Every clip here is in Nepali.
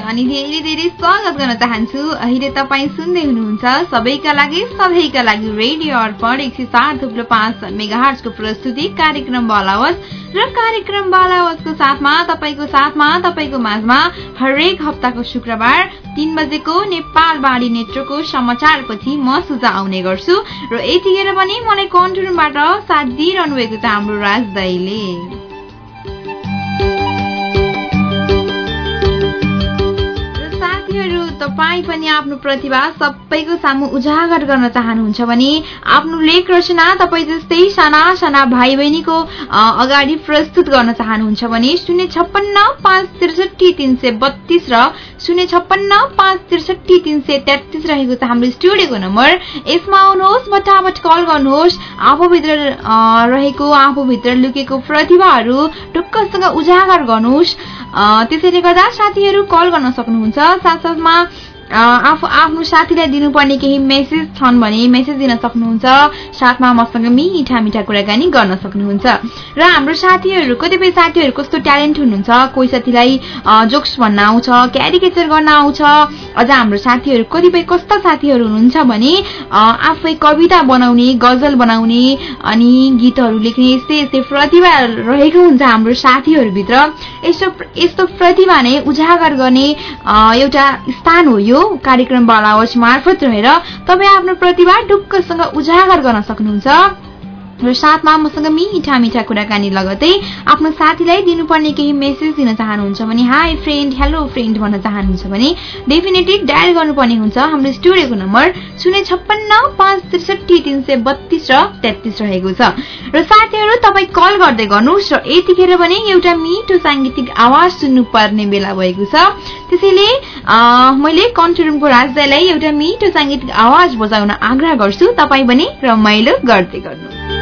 अनि धेरै धेरै स्वागत गर्न चाहन्छु। अहिले तपाईँ सुन्दै हुनुहुन्छ सबैका लागि सबैका लागि रेडियो अर्पण एक सय सात थुप्रो पाँच मेगाहरको प्रस्तुति कार्यक्रम बलावत। र कार्यक्रम बालावतको साथमा तपाईँको साथमा तपाईँको माझमा हरेक हप्ताको शुक्रबार तीन बजेको नेपाल बाढी नेत्रको समाचारपछि म सुझा आउने गर्छु। र यतिखेर पनि मलाई कन्ट्रोलबाट साथ दिइरहनु भएको छ हाम्रो राजदाईले तपाईँ पनि आफ्नो प्रतिभा सबैको सामु उजागर गर्न चाहनुहुन्छ भने आफ्नो लेख रचना तपाईँ जस्तै साना साना भाइ बहिनीको अगाडि प्रस्तुत गर्न चाहनुहुन्छ भने शून्य छप्पन्न पाँच त्रिसठी तिन सय बत्तीस र शून्य छप्पन्न पाँच त्रिसठी तिन सय तेत्तिस रहेको छ हाम्रो स्टुडियोको नम्बर। यसमा आउनुहोस् फटाफट कल गर्नुहोस्। आफूभित्र रहेको आफूभित्र लुकेको प्रतिभाहरू ढुक्कसँग उजागर गर्नुहोस्। त्यसैले गर्दा साथीहरू कल गर्न सक्नुहुन्छ। साथसाथमा आफू आफ्नो साथीलाई दिनुपर्ने केही मेसेज छन् भने मेसेज दिन सक्नुहुन्छ। साथमा मसँग मिठा मिठा कुराकानी गर्न सक्नुहुन्छ। र हाम्रो साथीहरू कतिपय साथीहरू कस्तो ट्यालेन्ट हुनुहुन्छ कोही साथीलाई जोक्स भन्न आउँछ क्यारिकेचर गर्न आउँछ। अझ हाम्रो साथीहरू कतिपय कस्ता साथीहरू हुनुहुन्छ भने आफै कविता बनाउने गजल बनाउने अनि गीतहरू लेख्ने यस्तै यस्तै प्रतिभा रहेको हुन्छ हाम्रो साथीहरूभित्र। यस्तो यस्तो प्रतिभा नै उजागर गर्ने एउटा स्थान हो यो। यो कार्यक्रम बालावच मार्फत रहेर तपाईँ आफ्नो प्रतिभा ढुक्कसँग उजागर गर्न सक्नुहुन्छ। र साथमा मसँग मिठा मिठा कुराकानी लगतै आफ्नो साथीलाई दिनुपर्ने केही मेसेज दिन चाहनुहुन्छ भने हाई फ्रेन्ड हेलो फ्रेन्ड भन्न चाहनुहुन्छ भने डेफिनेटली डायल गर्नुपर्ने हुन्छ। हाम्रो स्टुडियोको नम्बर शून्य छप्पन्न पाँच त्रिसठी तिन सय बत्तीस र तेत्तिस रहेको छ। र साथीहरू तपाईँ कल गर्दै गर्नुहोस् र यतिखेर भने एउटा मिठो साङ्गीतिक आवाज सुन्नुपर्ने बेला भएको छ। त्यसैले मैले कन्ट्रोल रुमको राजदाईलाई एउटा मिठो साङ्गीतिक आवाज बजाउन आग्रह गर्छु। तपाईँ पनि रमाइलो गर्दै गर्नु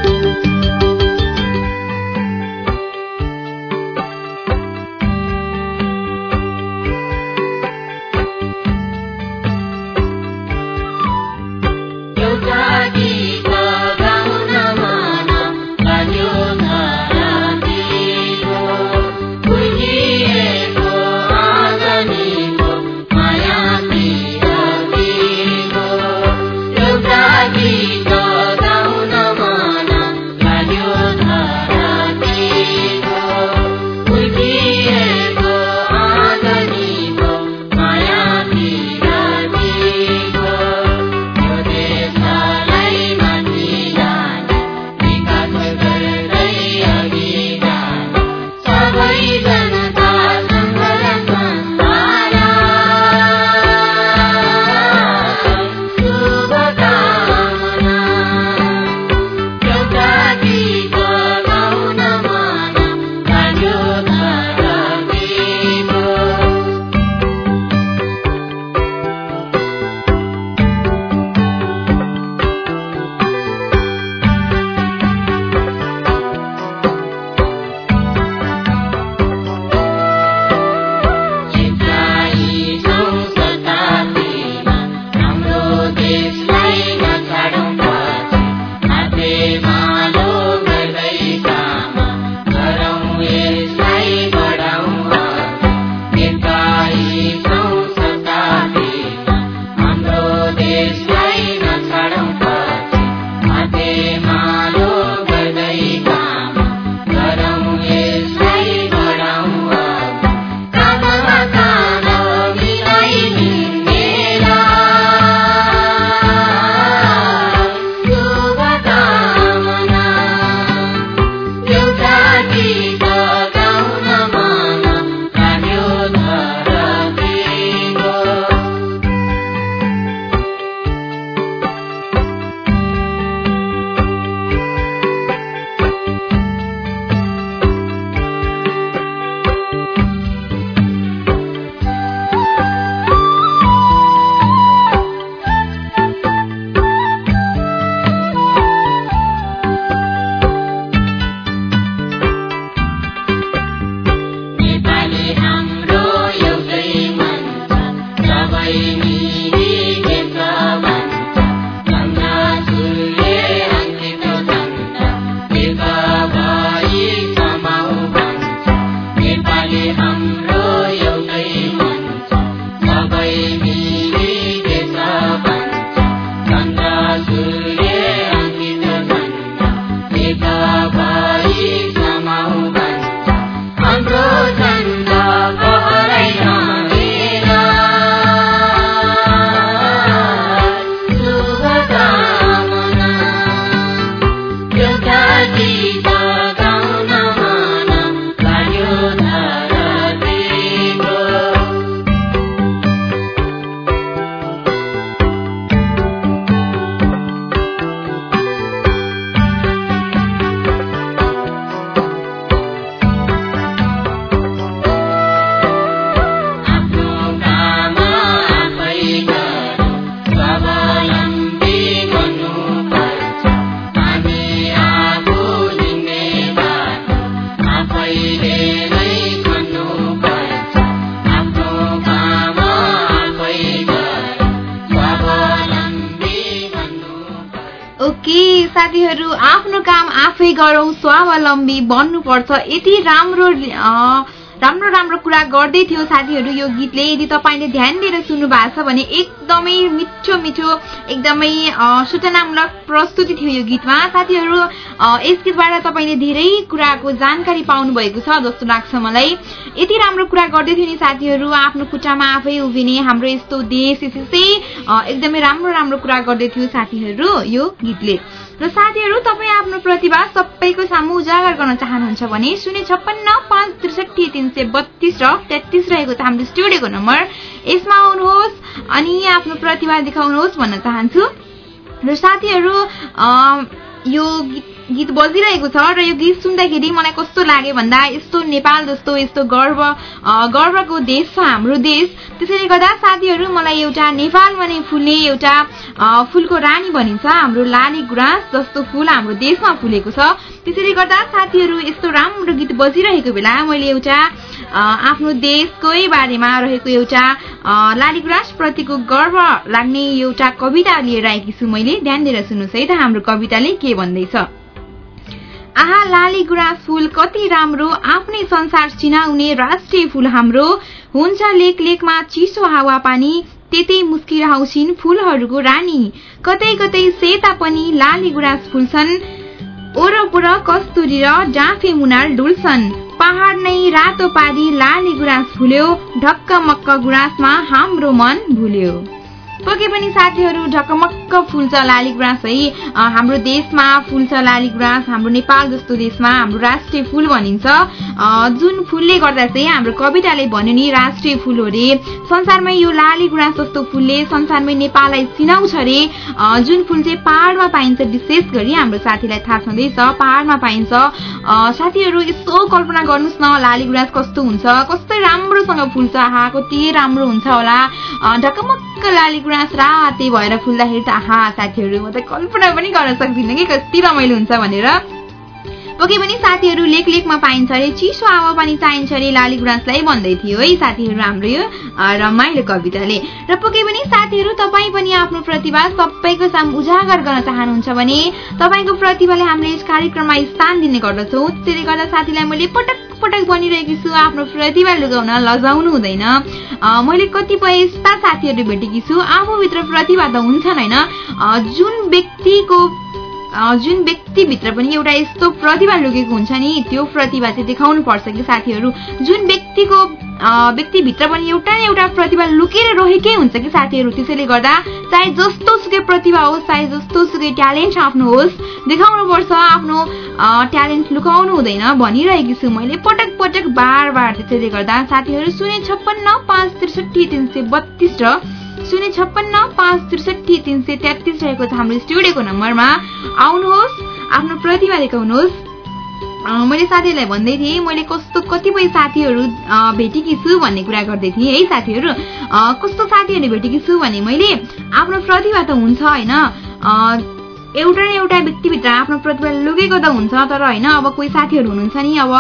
आफै गरौँ स्वावलम्बी बन्नुपर्छ। यति राम्रो राम्रो राम्रो कुरा गर्दै थियो साथीहरू यो गीतले। यदि तपाईँले ध्यान दिएर सुन्नु भएको छ भने एकदमै मिठो मिठो एकदमै सूचनामूलक प्रस्तुति थियो यो गीतमा। साथीहरू यस गीतबाट तपाईँले धेरै कुराको जानकारी पाउनु भएको छ जस्तो लाग्छ मलाई। यति राम्रो कुरा गर्दै थियो नि साथीहरू आफ्नो खुट्टामा आफै उभिने हाम्रो यस्तो देश यसै एकदमै राम्रो राम्रो कुरा गर्दै थियो साथीहरू यो गीतले। र साथीहरू तपाईँ आफ्नो प्रतिभा सबैको सामु उजागर गर्न चाहनुहुन्छ भने शून्य छप्पन्न पाँच त्रिसठी तिन सय बत्तीस र तेत्तिस रहेको छ हाम्रो स्टुडियोको नम्बर। यसमा आउनुहोस् अनि आफ्नो प्रतिभा देखाउनुहोस् भन्न चाहन्छु। र साथीहरू यो गीत गीत बजिरहेको छ र यो गीत सुन्दाखेरि मलाई कस्तो लाग्यो भन्दा यस्तो नेपाल जस्तो यस्तो गर्व गर्वको देश छ हाम्रो देश। त्यसैले गर्दा साथीहरू मलाई एउटा नेपालमा नै फुल्ने एउटा फुलको रानी भनिन्छ। हाम्रो लाली गुराँस जस्तो फुल हाम्रो देशमा फुलेको छ। त्यसैले गर्दा साथीहरू यस्तो राम्रो गीत बजिरहेको बेला मैले एउटा आफ्नो देशकै बारेमा रहेको एउटा लाली गुराँस प्रतिको गर्व लाग्ने एउटा कविता लिएर आएकी छु मैले। ध्यान दिएर सुन्नुहोस् है त हाम्रो कविताले के भन्दैछ। आहा लाली गुराँस फूल कति राम्रो आफ्नै संसार चिनाउने राष्ट्रिय फूल हाम्रो। हुन्छ लेक लेकमा चिसो हावा पानी त्यतै मुस्किरहन्छन् फूलहरूको रानी। कतै कतै सेता पनि लाली गुराँस फुल्छन्। ओरपर कस्तुरी र डाँफे मुनाल डुल्छन्। पहाड नै रातो पारी लाली गुराँस फुल्यो ढक्क मक्क गुराँसमा हाम्रो मन भुल्यो। पके पनि साथीहरू ढकमक्क फुल्छ लाली गुराँस है। हाम्रो देशमा फुल्छ लाली गुराँस हाम्रो नेपाल जस्तो देशमा हाम्रो राष्ट्रिय फुल भनिन्छ। जुन फुलले गर्दा चाहिँ हाम्रो कविताले भन्यो नि राष्ट्रिय फुल हो रे। संसारमै यो लाली गुराँस जस्तो फुलले संसारमै नेपाललाई चिनाउँछ रे। जुन फुल चाहिँ पहाडमा पाइन्छ विशेष गरी हाम्रो साथीलाई थाहा छँदैछ पहाडमा पाइन्छ। साथीहरू यसो कल्पना गर्नुहोस् न लाली गुराँस कस्तो हुन्छ कस्तो राम्रोसँग फुल्छ आहा कति राम्रो हुन्छ होला। ढकमक्क लाली गुराँस राते भएर फुल्दाखेरि त आहा साथीहरू म त कल्पना पनि गर्न सक्दिनँ कि कति रमाइलो हुन्छ भनेर। पके पनि साथीहरू लेख लेखमा पाइन्छ अरे चिसो हावापानी चाहिन्छ अरे लाली गुराँसलाई भन्दै थियो है साथीहरू हाम्रो यो रमाइलो कविताले। र पके पनि साथीहरू तपाईँ पनि आफ्नो प्रतिभा सबैको सामु उजागर गर्न चाहनुहुन्छ भने तपाईँको प्रतिभाले हामीले यस कार्यक्रममा स्थान दिने गर्दछौँ। त्यसले गर्दा साथीलाई मैले पटक पटक बनिरहेकी छु आफ्नो प्रतिभा लुगाउन लजाउनु हुँदैन। मैले कतिपय यस्ता साथीहरू भेटेकी छु। आफूभित्र प्रतिभा त हुन्छन् होइन? जुन व्यक्तिको जुन व्यक्तिभित्र पनि एउटा यस्तो प्रतिभा लुकेको हुन्छ नि त्यो प्रतिभा चाहिँ देखाउनु पर्छ कि साथीहरू? जुन व्यक्तिको व्यक्तिभित्र पनि एउटा न एउटा प्रतिभा लुकेर रहेकै हुन्छ कि साथीहरू? त्यसैले गर्दा चाहे जस्तो सुकै प्रतिभा होस् चाहे जस्तो सुकै ट्यालेन्ट आफ्नो होस् देखाउनुपर्छ आफ्नो ट्यालेन्ट लुकाउनु हुँदैन भनिरहेकी छु मैले। पटक पटक बार बार त्यसैले गर्दा साथीहरू शून्य छप्पन्न पाँच त्रिसठी तिन सय बत्तिस र शून्य छप्पन्न पाँच त्रिसठी तिन सय तेत्तिस रहेको छ हाम्रो स्टुडियोको नम्बरमा। आउनुहोस् आफ्नो प्रतिभा देखाउनुहोस्। मैले साथीहरूलाई भन्दै थिएँ मैले कस्तो कतिपय साथीहरू भेटेकी छु भन्ने कुरा गर्दै थिएँ। है साथीहरू कस्तो साथीहरू भेटेकी छु भने मैले आफ्नो प्रतिभा त हुन्छ होइन? एउटा न एउटा व्यक्तिभित्र आफ्नो प्रतिभा लुकेको त हुन्छ तर होइन अब कोही साथीहरू हुनुहुन्छ नि अब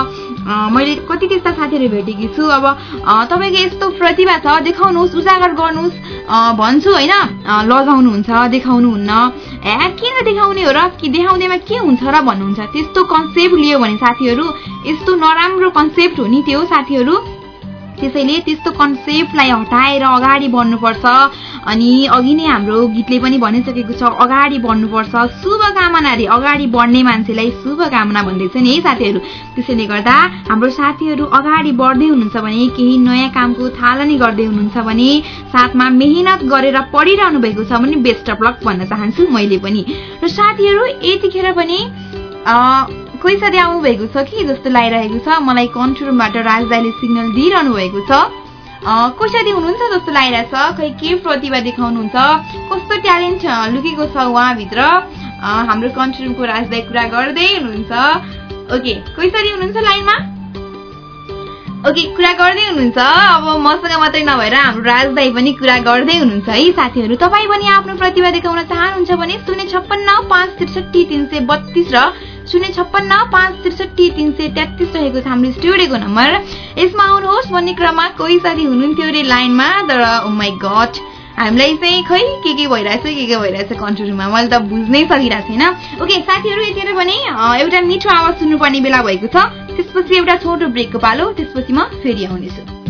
मैले कति त्यस्ता साथीहरू भेटेकी छु अब तपाईँको यस्तो प्रतिभा छ देखाउनुहोस् उजागर गर्नुहोस् भन्छु होइन लजाउनुहुन्छ देखाउनुहुन्न ए किन देखाउने हो र कि देखाउँदैमा के हुन्छ र भन्नुहुन्छ त्यस्तो कन्सेप्ट लियो भने साथीहरू यस्तो नराम्रो कन्सेप्ट हो नि त्यो साथीहरू त्यसैले त्यस्तो कन्सेप्टलाई हटाएर अगाडि बढ्नुपर्छ अनि अघि नै हाम्रो गीतले पनि भनिसकेको छ अगाडि बढ्नुपर्छ शुभकामना रे। अगाडि बढ्ने मान्छेलाई शुभकामना भन्दैछ नि है साथीहरू। त्यसैले गर्दा हाम्रो साथीहरू अगाडि बढ्दै हुनुहुन्छ भने केही नयाँ कामको थालनी गर्दै हुनुहुन्छ भने साथमा मेहनत गरेर पढिरहनु भएको छ भने बेस्ट अफ लक भन्न चाहन्छु मैले पनि। र साथीहरू यतिखेर पनि कोही साथी आउनुभएको छ कि जस्तो लागिरहेको छ। मलाई कन्ट्रोल रुमबाट राजदाईले सिग्नल दिइरहनु भएको छ। कोही साथी हुनुहुन्छ जस्तो लागिरहेछ। खै के प्रतिभा देखाउनुहुन्छ? कस्तो ट्यालेन्ट लुकेको छ उहाँभित्र। हाम्रो कन्ट्रोल रुमको राजदाई कुरा गर्दै हुनुहुन्छ। ओके कोही साथी हुनुहुन्छ लाइनमा? ओके कुरा गर्दै हुनुहुन्छ। अब मसँग मात्रै नभएर हाम्रो राजदाई पनि कुरा गर्दै हुनुहुन्छ। है साथीहरू तपाईँ पनि आफ्नो प्रतिभा देखाउन चाहनुहुन्छ भने शून्य छप्पन्न पाँच त्रिसठी तिन सय बत्तिस र शून्य छप्पन्न पाँच त्रिसठी तिन सय तेत्तिस रहेको छ हाम्रो स्टुडियोको नम्बर। यसमा आउनुहोस् भन्ने क्रममा कोही साथी हुनुहुन्थ्यो अरे लाइनमा तर माई oh गट हामीलाई चाहिँ खै के के भइरहेछ के के भइरहेछ कन्ट्रोल रुममा मैले त बुझ्नै सकिरहेको छैन। ओके साथीहरू यतिखेर पनि एउटा मिठो आवाज सुन्नुपर्ने बेला भएको छ। त्यसपछि एउटा छोटो ब्रेकको पालो त्यसपछि म फेरि आउनेछु।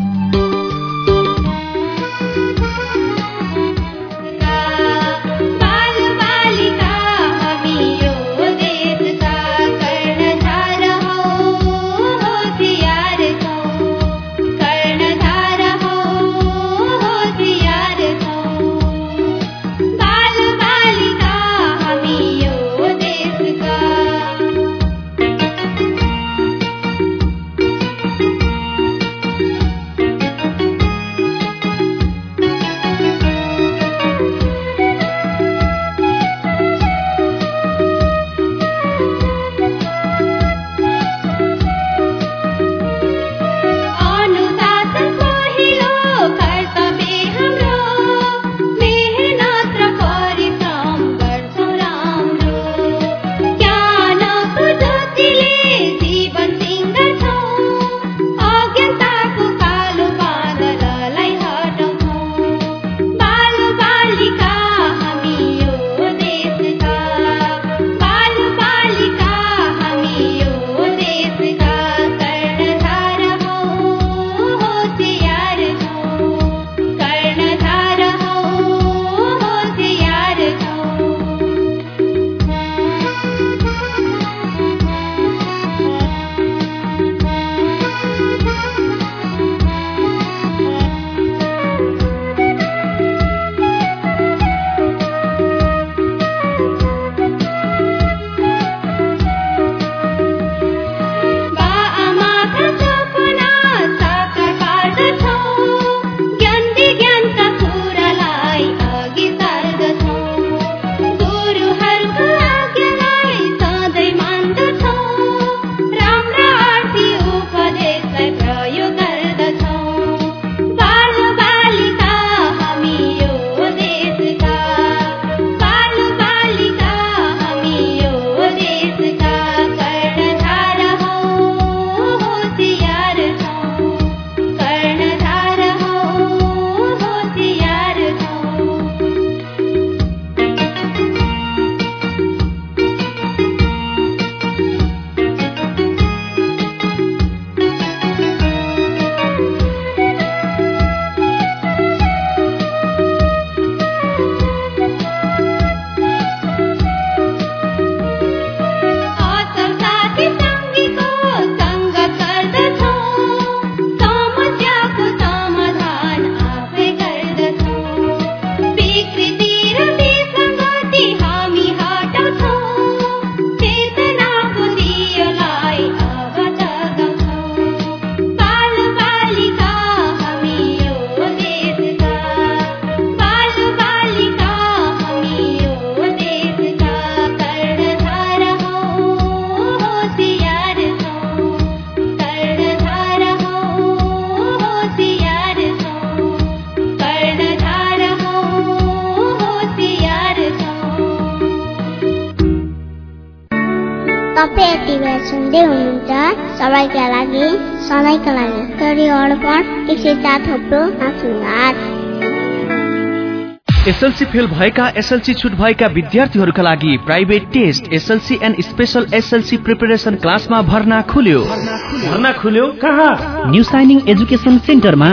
सबैका लागि सधैँका लागि अर्पण एक सय चार थोप्रो एसएलसी फेल भएका एसएलसी छुट भएका विद्यार्थीहरूका लागि private test SLC and special SLC preparation क्लासमा भर्ना खुल्यो। भर्ना खुल्यो कहाँ? न्यू साइनिङ एजुकेसन सेन्टरमा।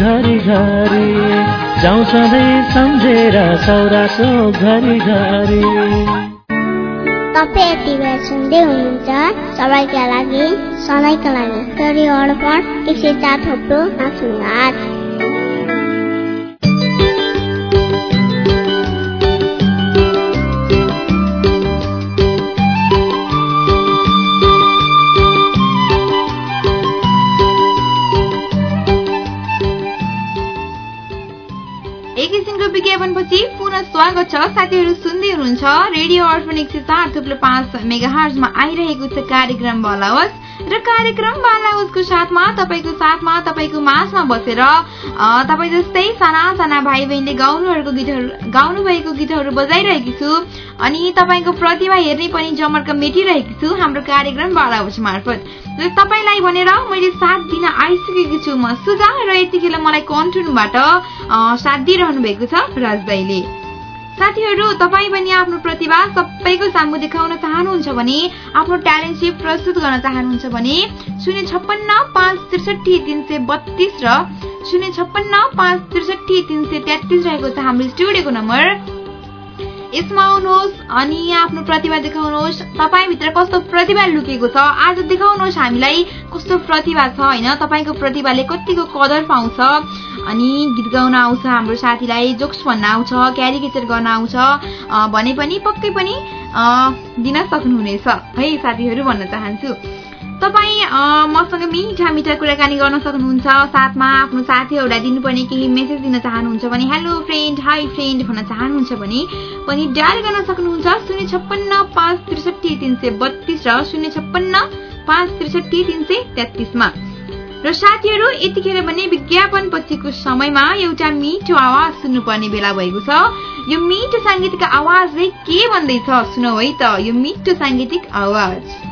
घरि घरि जाउँ सधैँ सम्झेर सौरा चोक घरि घरि। तपाईँ सबैका लागि सधैँका लागि एक किसिमको विज्ञापनपछि पुनः स्वागत छ। साथीहरू सुन्दै हुनुहुन्छ रेडियो अर्पण एक सय चार थुप्रो पाँच मेगाहर्जमा आइरहेको छ कार्यक्रम बलावत र कार्यक्रम बालाउजको साथमा तपाईँको साथमा तपाईँको माझमा बसेर तपाईँ जस्तै साना साना भाइ बहिनीले गाउनुहरूको गीतहरू गाउनु भएको गीतहरू बजाइरहेकी छु। अनि तपाईँको प्रतिभा हेर्ने पनि जमर्क मेटिरहेकी छु हाम्रो कार्यक्रम बालाउज मार्फत। र तपाईँलाई भनेर मैले साथ दिन आइसकेको छु म। सुजा र यतिखेर मलाई कन्ट्रोलबाट अ, साथ दिइरहनु भएको छ राज दाईले साथीहरू तपाईँ पनि आफ्नो प्रतिभा सबैको सामु देखाउन चाहनुहुन्छ भने आफ्नो ट्यालेन्ट सिप प्रस्तुत गर्न चाहनुहुन्छ भने शून्य छप्पन्न पाँच त्रिसठी तिन सय बत्तिस र शून्य छप्पन्न पाँच त्रिसठी तिन सय तेत्तिस रहेको छ हाम्रो स्टुडियोको नम्बर। यसमा आउनुहोस् अनि आफ्नो प्रतिभा देखाउनुहोस्। तपाईँभित्र कस्तो प्रतिभा लुकेको छ आज देखाउनुहोस् हामीलाई कस्तो प्रतिभा छ होइन? तपाईँको प्रतिभाले कतिको कदर पाउँछ? अनि गीत गाउन आउँछ हाम्रो साथीलाई जोक्स भन्न आउँछ क्यारिकेचर गर्न आउँछ भने पनि पक्कै पनि दिन सक्नुहुनेछ। है साथीहरू भन्न चाहन्छु। तपाईँ मसँग मिठा मिठा कुराकानी गर्न सक्नुहुन्छ साथमा आफ्नो साथीहरूलाई दिनुपर्ने केही मेसेज दिन चाहनुहुन्छ भने हेलो फ्रेन्ड हाई फ्रेन्ड भन्न चाहनुहुन्छ भने पनि डायल गर्न सक्नुहुन्छ शून्य छप्पन्न पाँच त्रिसठी तिन सय बत्तिस र शून्य छप्पन्न पाँच त्रिसठी तिन सय तेत्तिसमा। र साथीहरू यतिखेर भने विज्ञापन पछिको समयमा एउटा मिठो आवाज सुन्नुपर्ने बेला भएको छ। यो मिठो साङ्गीतिक आवाजले के भन्दैछ सुनौ है त। यो मिठो साङ्गीतिक आवाज।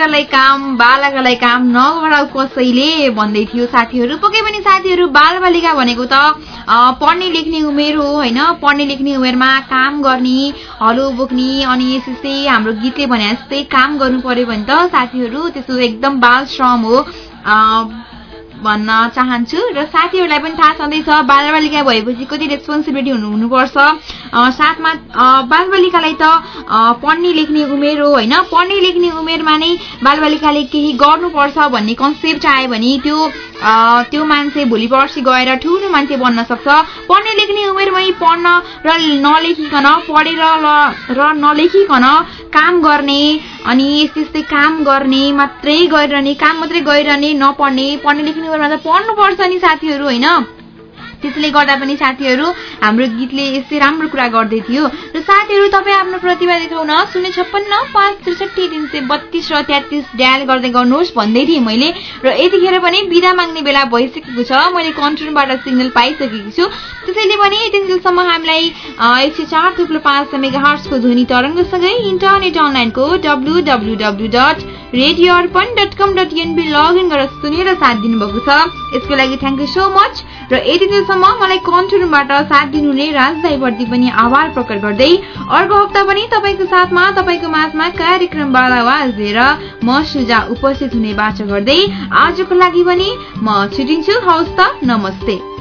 बालकलाई काम बालकलाई काम नगराउ कसैले भन्दै थियो साथीहरू। पक्कै पनि साथीहरू बालबालिका भनेको त पढ्ने लेख्ने उमेर हो होइन? पढ्ने लेख्ने उमेरमा काम गर्ने हलो बोक्ने अनि यस्तै हाम्रो गीतले भने जस्तै काम गर्नु पर्यो भने त साथीहरू त्यसो एकदम बाल श्रम हो भन्न चाहन्छु। र साथीहरूलाई पनि थाहा छँदैछ बालबालिका भएपछि कति रेस्पोन्सिबिलिटी हुनु हुनुपर्छ। साथमा बालबालिकालाई त पढ्ने लेख्ने उमेर हो होइन? पढ्ने लेख्ने उमेरमा नै बालबालिकाले केही गर्नुपर्छ भन्ने कन्सेप्ट आयो भने त्यो त्यो मान्छे भोलि पर्सि गएर ठुलो मान्छे बन्न सक्छ। पढ्ने लेख्ने उमेरमै पढ्न र नलेखिकन पढेर र नलेखिकन काम गर्ने अनि यस्तै यस्तै काम गर्ने मात्रै गरिरहने काम मात्रै गरिरहने नपढ्ने पढ्ने लेख्ने उमेरमा त पढ्नुपर्छ नि साथीहरू होइन? त्यसले गर्दा पनि साथीहरू हाम्रो गीतले यस्तै राम्रो कुरा गर्दै थियो। र साथीहरू तपाईँ आफ्नो प्रतिभा देखाउन शून्य छप्पन्न पाँच त्रिसठी तिन सय बत्तिस र तेत्तिस डायल गर्दै गर्नुहोस् भन्दै थिएँ मैले। र यतिखेर पनि बिदा माग्ने बेला भइसकेको छ। मैले कन्ट्रोलबाट सिग्नल पाइसकेकी छु। त्यसैले पनि यतिखेरसम्म हामीलाई एक सय चार थुप्रो पाँच मेगा हर्सको ध्वनि तरङ्गसँगै इन्टरनेट अनलाइनको W W W dot Radio Arpan dot com dot NP log in गरेर सुनेर साथ दिनुभएको छ। यसको लागि थ्याङ्क यू सो मच र यति दिनसम्म मलाई कन्ट्रोलबाट साथ दिनुहुने राजदाईप्रति पनि आभार प्रकट गर्दै अर्को हप्ता पनि तपाईँको साथमा तपाईँको माझमा कार्यक्रम आवाज लिएर म सुजा उपस्थित हुने बाचा गर्दै आजको लागि पनि म छुटिन्छु। हवस् त नमस्ते।